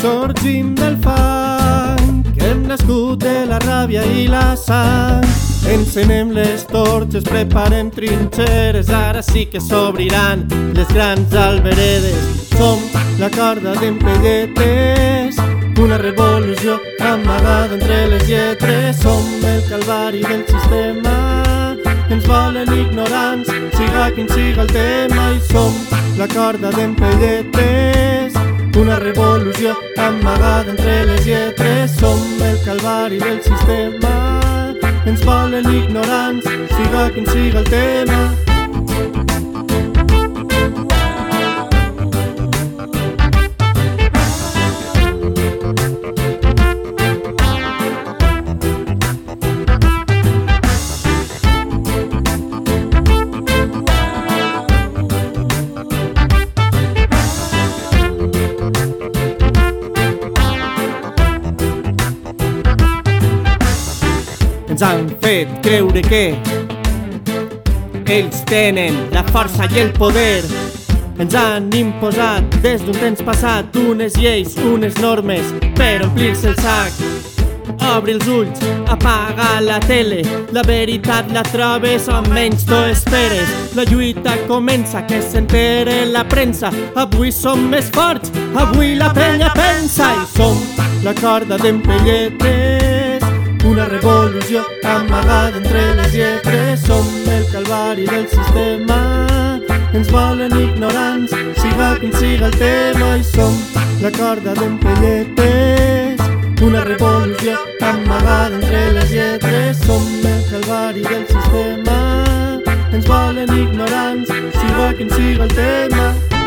Sorgim del fang, hem nascut de la ràbia i la sang. Encenem les torxes, preparem trinxeres, ara sí que s'obriran les grans alberedes. Som la corda d'empelletes, una revolució amagada entre les lletres. Som el calvari del sistema, ens volen ignorants, siga quin siga el tema. I som la corda d'empelletes, una revolució amagada entre les lletres. Som el calvari del sistema. Ens volen ignorants siga quin siga el tema ens han fet creure que ells tenen la força i el poder. Ens han imposat des d'un temps passat unes lleis, unes normes per omplir-se el sac. Obre els ulls, apaga la tele, la veritat la trobes on menys t'ho esperes. La lluita comença, que s'entere la premsa. Avui som més forts, avui la penya pensa i som la corda d'empelletes una revolució amagada entre les lletres som el calvari del sistema. Ens volen ignorants. Siga quin siga el tema. I som la corda d'empelletes una revolució amagada entre les lletres som el calvari del sistema. Ens volen ignorants. Siga quin siga el tema